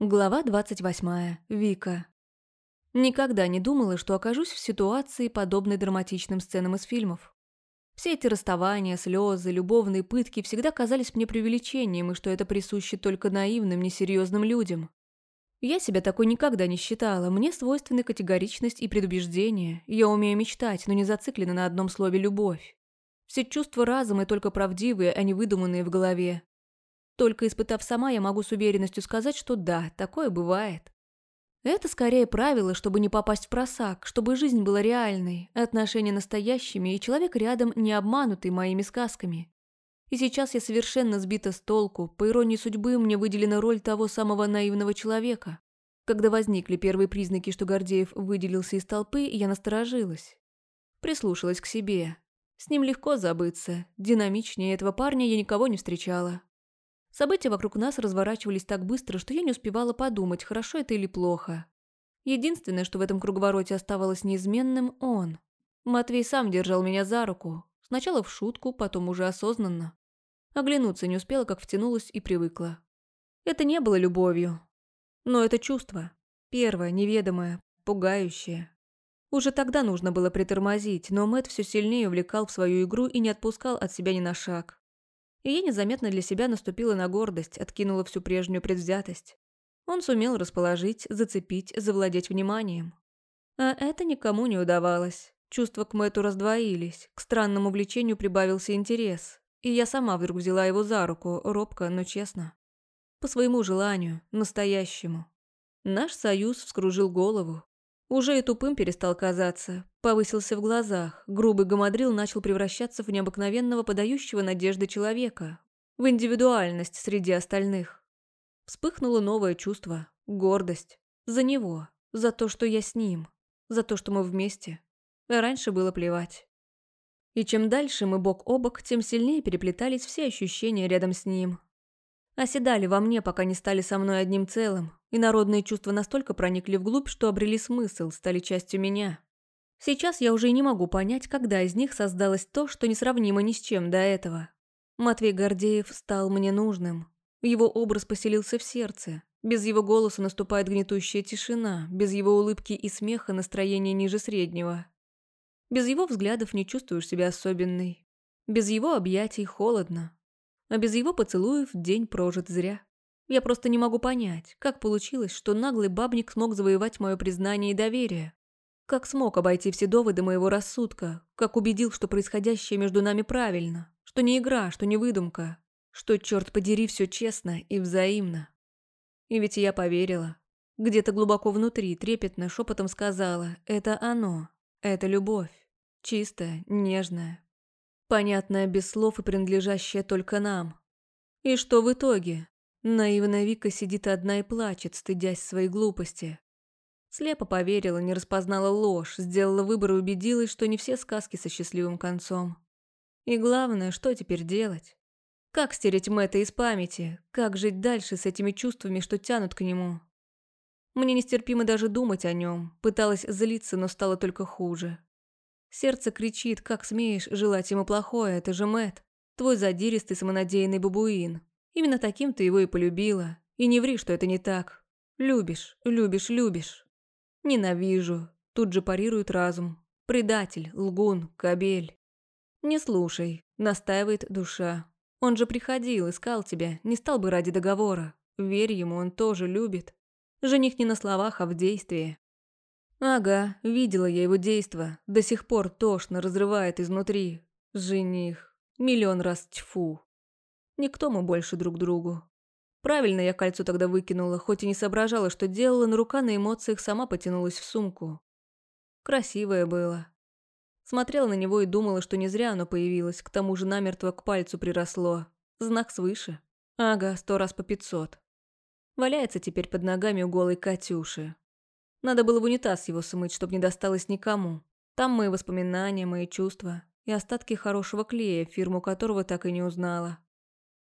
Глава 28. Вика. Никогда не думала, что окажусь в ситуации, подобной драматичным сценам из фильмов. Все эти расставания, слезы, любовные пытки всегда казались мне преувеличением, и что это присуще только наивным, несерьезным людям. Я себя такой никогда не считала, мне свойственны категоричность и предубеждение, я умею мечтать, но не зациклена на одном слове «любовь». Все чувства разума и только правдивые, а не выдуманные в голове. Только испытав сама, я могу с уверенностью сказать, что да, такое бывает. Это скорее правило, чтобы не попасть в просак, чтобы жизнь была реальной, отношения настоящими и человек рядом не обманутый моими сказками. И сейчас я совершенно сбита с толку, по иронии судьбы мне выделена роль того самого наивного человека. Когда возникли первые признаки, что Гордеев выделился из толпы, я насторожилась. Прислушалась к себе. С ним легко забыться, динамичнее этого парня я никого не встречала. События вокруг нас разворачивались так быстро, что я не успевала подумать, хорошо это или плохо. Единственное, что в этом круговороте оставалось неизменным – он. Матвей сам держал меня за руку. Сначала в шутку, потом уже осознанно. Оглянуться не успела, как втянулась и привыкла. Это не было любовью. Но это чувство. Первое, неведомое, пугающее. Уже тогда нужно было притормозить, но Мэт все сильнее увлекал в свою игру и не отпускал от себя ни на шаг. И я незаметно для себя наступила на гордость, откинула всю прежнюю предвзятость. Он сумел расположить, зацепить, завладеть вниманием. А это никому не удавалось. Чувства к Мэтту раздвоились, к странному влечению прибавился интерес. И я сама вдруг взяла его за руку, робко, но честно. По своему желанию, настоящему. Наш союз вскружил голову, уже и тупым перестал казаться, повысился в глазах, грубый гамадрил начал превращаться в необыкновенного подающего надежды человека, в индивидуальность среди остальных. Вспыхнуло новое чувство, гордость. За него, за то, что я с ним, за то, что мы вместе. Раньше было плевать. И чем дальше мы бок о бок, тем сильнее переплетались все ощущения рядом с ним, оседали во мне, пока не стали со мной одним целым, и народные чувства настолько проникли вглубь, что обрели смысл, стали частью меня. Сейчас я уже и не могу понять, когда из них создалось то, что несравнимо ни с чем до этого. Матвей Гордеев стал мне нужным. Его образ поселился в сердце. Без его голоса наступает гнетущая тишина, без его улыбки и смеха настроение ниже среднего. Без его взглядов не чувствуешь себя особенной. Без его объятий холодно, а без его поцелуев день прожит зря. Я просто не могу понять, как получилось, что наглый бабник смог завоевать мое признание и доверие. Как смог обойти все доводы моего рассудка, как убедил, что происходящее между нами правильно, что не игра, что не выдумка, что, черт подери, все честно и взаимно. И ведь я поверила. Где-то глубоко внутри трепетно шепотом сказала «это оно, это любовь, чистая, нежная, понятная без слов и принадлежащая только нам. И что в итоге? Наивная Вика сидит одна и плачет, стыдясь своей глупости. Слепо поверила, не распознала ложь, сделала выбор и убедилась, что не все сказки со счастливым концом. И главное, что теперь делать? Как стереть Мэтта из памяти? Как жить дальше с этими чувствами, что тянут к нему? Мне нестерпимо даже думать о нем. Пыталась злиться, но стало только хуже. Сердце кричит, как смеешь желать ему плохое, это же Мэт, твой задиристый самонадеянный бабуин. Именно таким ты его и полюбила. И не ври, что это не так. Любишь, любишь, любишь. Ненавижу. Тут же парирует разум. Предатель, лгун, кобель. Не слушай, настаивает душа. Он же приходил, искал тебя, не стал бы ради договора. Верь ему, он тоже любит. Жених не на словах, а в действии. Ага, видела я его действо. До сих пор тошно разрывает изнутри. Жених. Миллион раз тьфу. Никто мы больше друг другу. Правильно я кольцо тогда выкинула, хоть и не соображала, что делала, но рука на эмоциях сама потянулась в сумку. Красивое было. Смотрела на него и думала, что не зря оно появилось, к тому же намертво к пальцу приросло. Знак свыше. Ага, сто раз по пятьсот. Валяется теперь под ногами у голой Катюши. Надо было в унитаз его смыть, чтобы не досталось никому. Там мои воспоминания, мои чувства и остатки хорошего клея, фирму которого так и не узнала.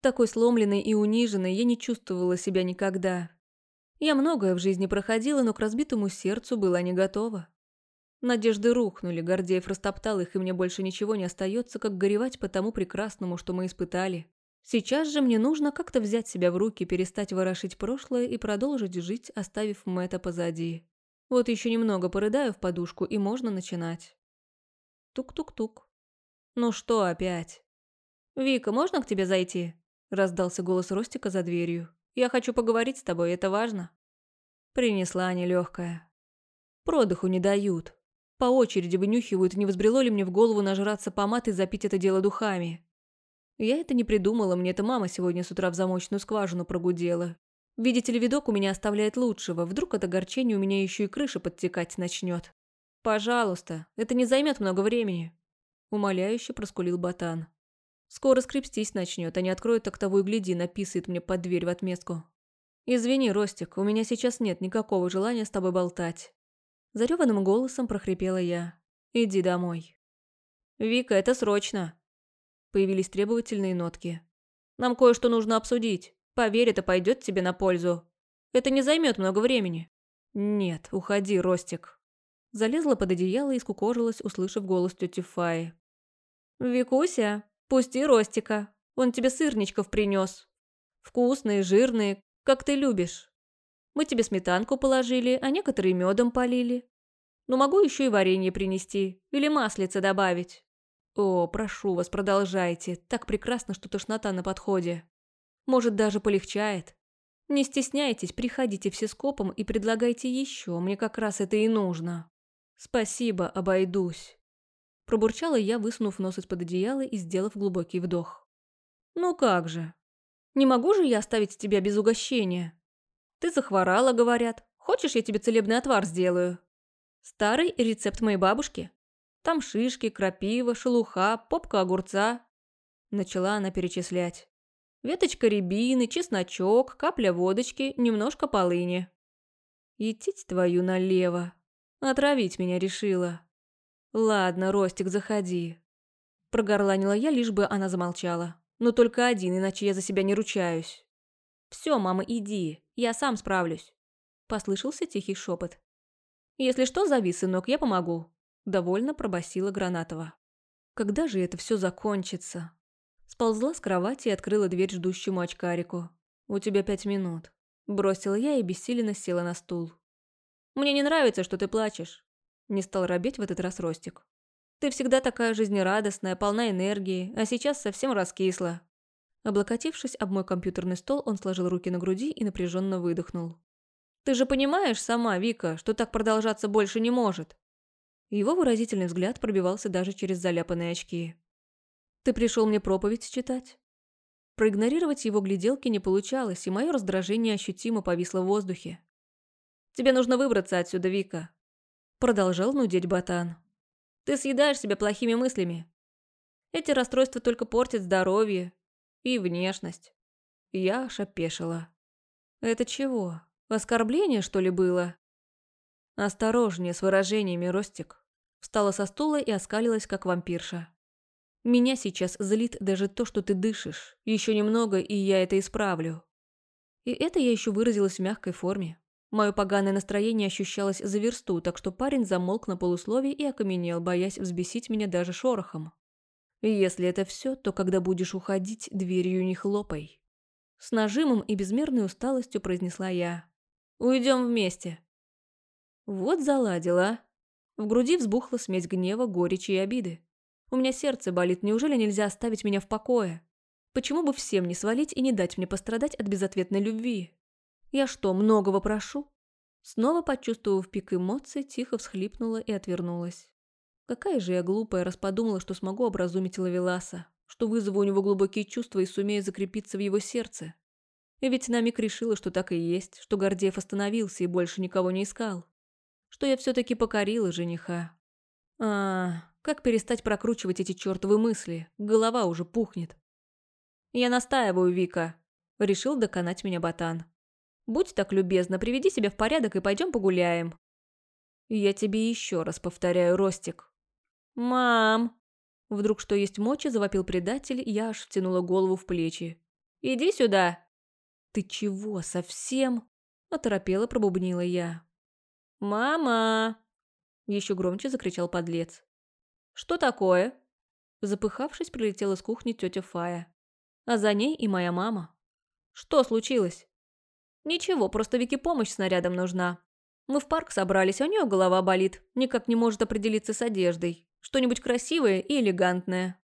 Такой сломленной и униженной я не чувствовала себя никогда. Я многое в жизни проходила, но к разбитому сердцу была не готова. Надежды рухнули, Гордеев растоптал их, и мне больше ничего не остается, как горевать по тому прекрасному, что мы испытали. Сейчас же мне нужно как-то взять себя в руки, перестать ворошить прошлое и продолжить жить, оставив Мэтта позади. Вот еще немного порыдаю в подушку, и можно начинать. Тук-тук-тук. Ну что опять? «Вика, можно к тебе зайти?» Раздался голос Ростика за дверью. «Я хочу поговорить с тобой, это важно». Принесла нелегкая. Продыху не дают. По очереди вынюхивают, не взбрело ли мне в голову нажраться помад и запить это дело духами. Я это не придумала, мне это мама сегодня с утра в замочную скважину прогудела. Видите ли, видок у меня оставляет лучшего, вдруг от огорчения у меня еще и крыша подтекать начнет. Пожалуйста, это не займет много времени. Умоляюще проскулил ботан. Скоро скрипстись начнет, а не откроет, так того и гляди, написает мне под дверь в отместку. «Извини, Ростик, у меня сейчас нет никакого желания с тобой болтать». Зарёванным голосом прохрипела я. «Иди домой». «Вика, это срочно!» Появились требовательные нотки. «Нам кое-что нужно обсудить. Поверь, это пойдет тебе на пользу. Это не займет много времени». «Нет, уходи, Ростик». Залезла под одеяло и скукожилась, услышав голос тети Фаи. «Викуся, пусти Ростика. Он тебе сырничков принес. Вкусные, жирные, как ты любишь. Мы тебе сметанку положили, а некоторые медом полили. Но могу еще и варенье принести или маслица добавить. О, прошу вас, продолжайте. Так прекрасно, что тошнота на подходе. Может, даже полегчает. Не стесняйтесь, приходите все скопом и предлагайте еще, мне как раз это и нужно. Спасибо, обойдусь. Пробурчала я, высунув нос из-под одеяла и сделав глубокий вдох. Ну как же, не могу же я оставить тебя без угощения. Ты захворала, говорят. Хочешь, я тебе целебный отвар сделаю? Старый рецепт моей бабушки. Там шишки, крапива, шелуха, попка огурца. Начала она перечислять. Веточка рябины, чесночок, капля водочки, немножко полыни. Идти твою налево. Отравить меня решила. Ладно, Ростик, заходи. Прогорланила я, лишь бы она замолчала. Но только один, иначе я за себя не ручаюсь. «Все, мама, иди, я сам справлюсь», – послышался тихий шепот. «Если что, зови, сынок, я помогу», – довольно пробасила Гранатова. «Когда же это все закончится?» Сползла с кровати и открыла дверь ждущему очкарику. «У тебя пять минут», – бросила я и бессиленно села на стул. «Мне не нравится, что ты плачешь», – не стал робеть в этот раз Ростик. Ты всегда такая жизнерадостная, полна энергии, а сейчас совсем раскисла». Облокотившись об мой компьютерный стол, он сложил руки на груди и напряженно выдохнул. «Ты же понимаешь сама, Вика, что так продолжаться больше не может?» Его выразительный взгляд пробивался даже через заляпанные очки. «Ты пришел мне проповедь читать?» Проигнорировать его гляделки не получалось, и мое раздражение ощутимо повисло в воздухе. «Тебе нужно выбраться отсюда, Вика», – продолжал нудеть Ботан. Ты съедаешь себя плохими мыслями. Эти расстройства только портят здоровье и внешность. Я аж опешила. Это чего? Оскорбление, что ли, было? Осторожнее с выражениями, Ростик. Встала со стула и оскалилась, как вампирша. Меня сейчас злит даже то, что ты дышишь. Еще немного, и я это исправлю. И это я еще выразилась в мягкой форме. Мое поганое настроение ощущалось за версту, так что парень замолк на полусловие и окаменел, боясь взбесить меня даже шорохом. «Если это все, то когда будешь уходить, дверью не хлопай». С нажимом и безмерной усталостью произнесла я. «Уйдем вместе». Вот заладила. В груди взбухла смесь гнева, горечи и обиды. У меня сердце болит, неужели нельзя оставить меня в покое? Почему бы всем не свалить и не дать мне пострадать от безответной любви? Я что, многого прошу? Снова почувствовав пик эмоций, тихо всхлипнула и отвернулась. Какая же я глупая, раз подумала, что смогу образумить Лавеласа, что вызову у него глубокие чувства и сумею закрепиться в его сердце. И ведь на миг решила, что так и есть, что Гордеев остановился и больше никого не искал. Что я все-таки покорила жениха. А, как перестать прокручивать эти чертовы мысли? Голова уже пухнет. Я настаиваю, Вика. Решил доконать меня ботан. Будь так любезна, приведи себя в порядок и пойдем погуляем. Я тебе еще раз повторяю, Ростик. Мам! Вдруг что есть мочи, завопил предатель, я аж втянула голову в плечи. Иди сюда. Ты чего, совсем? Оторопела, пробубнила я. Мама! Еще громче закричал подлец. Что такое? Запыхавшись, прилетела с кухни тетя Фая. А за ней и моя мама. Что случилось? Ничего, просто Вике помощь с нарядом нужна. Мы в парк собрались, а у нее голова болит, никак не может определиться с одеждой. Что-нибудь красивое и элегантное.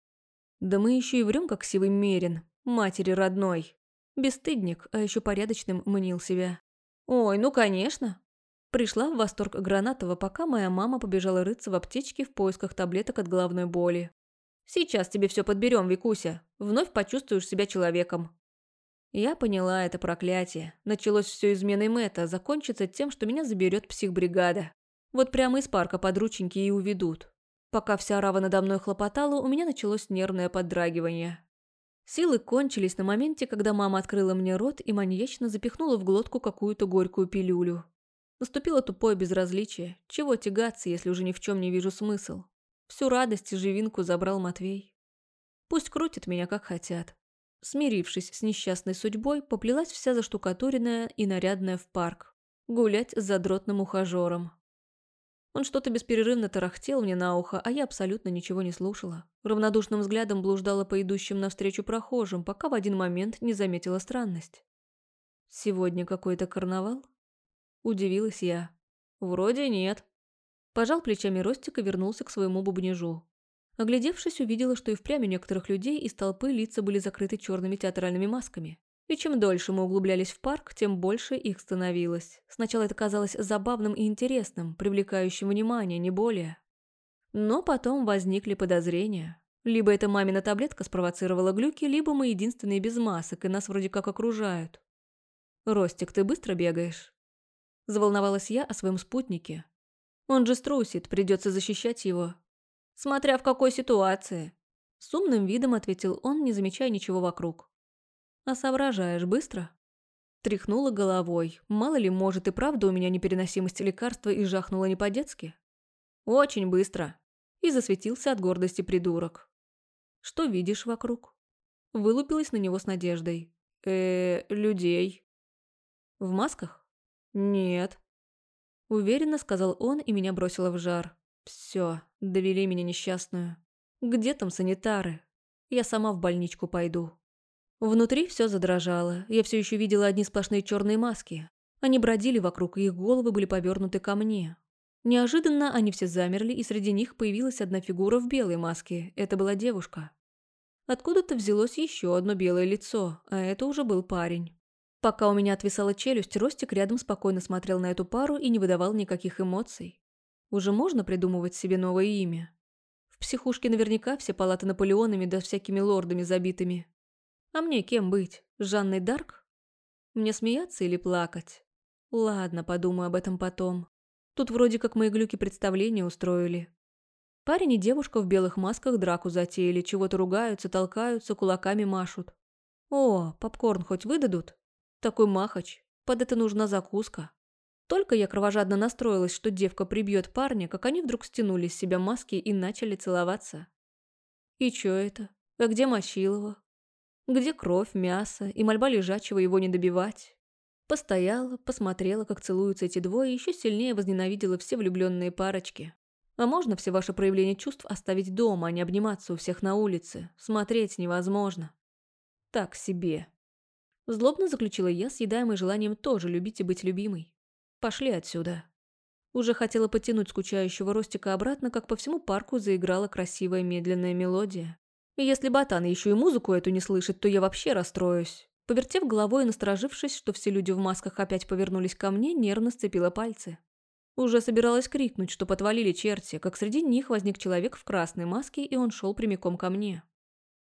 Да мы еще и врем, как сивый мерин, матери родной. Бесстыдник, а еще порядочным мнил себя. Ой, ну конечно. Пришла в восторг Гранатова, пока моя мама побежала рыться в аптечке в поисках таблеток от головной боли. Сейчас тебе все подберем, Викуся. Вновь почувствуешь себя человеком. Я поняла это проклятие. Началось все изменой Мэтта, закончится тем, что меня заберет психбригада. Вот прямо из парка подрученьки и уведут. Пока вся рава надо мной хлопотала, у меня началось нервное поддрагивание. Силы кончились на моменте, когда мама открыла мне рот и маньячно запихнула в глотку какую-то горькую пилюлю. Наступило тупое безразличие. Чего тягаться, если уже ни в чем не вижу смысл? Всю радость и живинку забрал Матвей. Пусть крутят меня как хотят. Смирившись с несчастной судьбой, поплелась вся заштукатуренная и нарядная в парк. Гулять с задротным ухажером. Он что-то бесперерывно тарахтел мне на ухо, а я абсолютно ничего не слушала. Равнодушным взглядом блуждала по идущим навстречу прохожим, пока в один момент не заметила странность. «Сегодня какой-то карнавал?» Удивилась я. «Вроде нет». Пожал плечами Ростик и вернулся к своему бубнежу. Оглядевшись, увидела, что и впрямь у некоторых людей из толпы лица были закрыты черными театральными масками. И чем дольше мы углублялись в парк, тем больше их становилось. Сначала это казалось забавным и интересным, привлекающим внимание, не более. Но потом возникли подозрения. Либо эта мамина таблетка спровоцировала глюки, либо мы единственные без масок, и нас вроде как окружают. «Ростик, ты быстро бегаешь?» Заволновалась я о своем спутнике. Он же струсит, придется защищать его. Смотря в какой ситуации. С умным видом ответил он, не замечая ничего вокруг. А соображаешь быстро? Тряхнула головой. Мало ли, может и правда у меня непереносимость лекарства и жахнула не по-детски. Очень быстро. И засветился от гордости придурок. Что видишь вокруг? Вылупилась на него с надеждой. э людей. В масках? Нет. Уверенно сказал он и меня бросило в жар. Все, довели меня несчастную. Где там санитары? Я сама в больничку пойду. Внутри все задрожало. Я все еще видела одни сплошные черные маски. Они бродили вокруг, и их головы были повернуты ко мне. Неожиданно они все замерли, и среди них появилась одна фигура в белой маске. Это была девушка. Откуда-то взялось еще одно белое лицо, а это уже был парень. Пока у меня отвисала челюсть, Ростик рядом спокойно смотрел на эту пару и не выдавал никаких эмоций. Уже можно придумывать себе новое имя. В психушке наверняка все палаты Наполеонами да всякими лордами забитыми. А мне кем быть? Жанной Дарк? Мне смеяться или плакать? Ладно, подумаю об этом потом. Тут вроде как мои глюки представления устроили. Парень и девушка в белых масках драку затеяли, чего-то ругаются, толкаются, кулаками машут. О, попкорн хоть выдадут? Такой махач. Под это нужна закуска. Только я кровожадно настроилась, что девка прибьет парня, как они вдруг стянули с себя маски и начали целоваться. И чё это? А где Мочилова? Где кровь, мясо и мольба лежачего его не добивать? Постояла, посмотрела, как целуются эти двое, и еще сильнее возненавидела все влюбленные парочки. А можно все ваши проявления чувств оставить дома, а не обниматься у всех на улице? Смотреть невозможно. Так себе. Злобно заключила я, съедаемой желанием тоже любить и быть любимой. Пошли отсюда. Уже хотела потянуть скучающего Ростика обратно, как по всему парку заиграла красивая медленная мелодия. И если ботан еще и музыку эту не слышит, то я вообще расстроюсь. Повертев головой и насторожившись, что все люди в масках опять повернулись ко мне, нервно сцепила пальцы. Уже собиралась крикнуть, что потвалили черти, как среди них возник человек в красной маске, и он шел прямиком ко мне.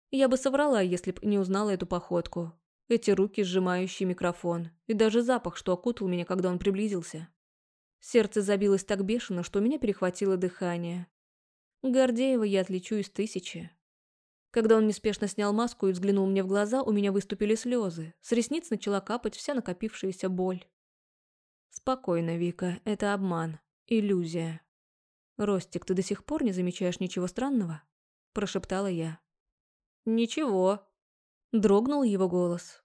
Я бы соврала, если б не узнала эту походку. Эти руки, сжимающие микрофон. И даже запах, что окутал меня, когда он приблизился. Сердце забилось так бешено, что у меня перехватило дыхание. Гордеева я отличу из тысячи. Когда он неспешно снял маску и взглянул мне в глаза, у меня выступили слезы. С ресниц начала капать вся накопившаяся боль. Спокойно, Вика, это обман. Иллюзия. «Ростик, ты до сих пор не замечаешь ничего странного?» – прошептала я. «Ничего», – дрогнул его голос.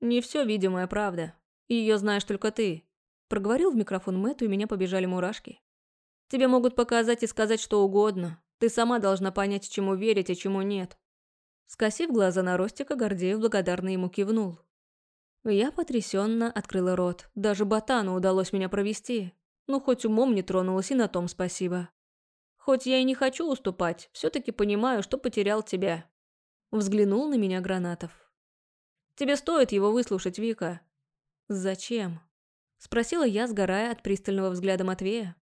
«Не все видимая правда. Ее знаешь только ты», – проговорил в микрофон Мэтту, и меня побежали мурашки. «Тебе могут показать и сказать что угодно. Ты сама должна понять, чему верить, а чему нет. Скосив глаза на Ростика, Гордеев благодарно ему кивнул. Я потрясенно открыла рот. Даже ботану удалось меня провести. Ну, хоть умом не тронулась, и на том спасибо. Хоть я и не хочу уступать, все-таки понимаю, что потерял тебя. Взглянул на меня Гранатов. Тебе стоит его выслушать, Вика. Зачем? Спросила я, сгорая от пристального взгляда Матвея.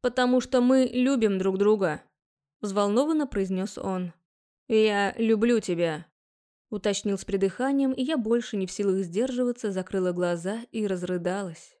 «Потому что мы любим друг друга», – взволнованно произнес он. «Я люблю тебя», – уточнил с придыханием, и я больше не в силах сдерживаться, закрыла глаза и разрыдалась.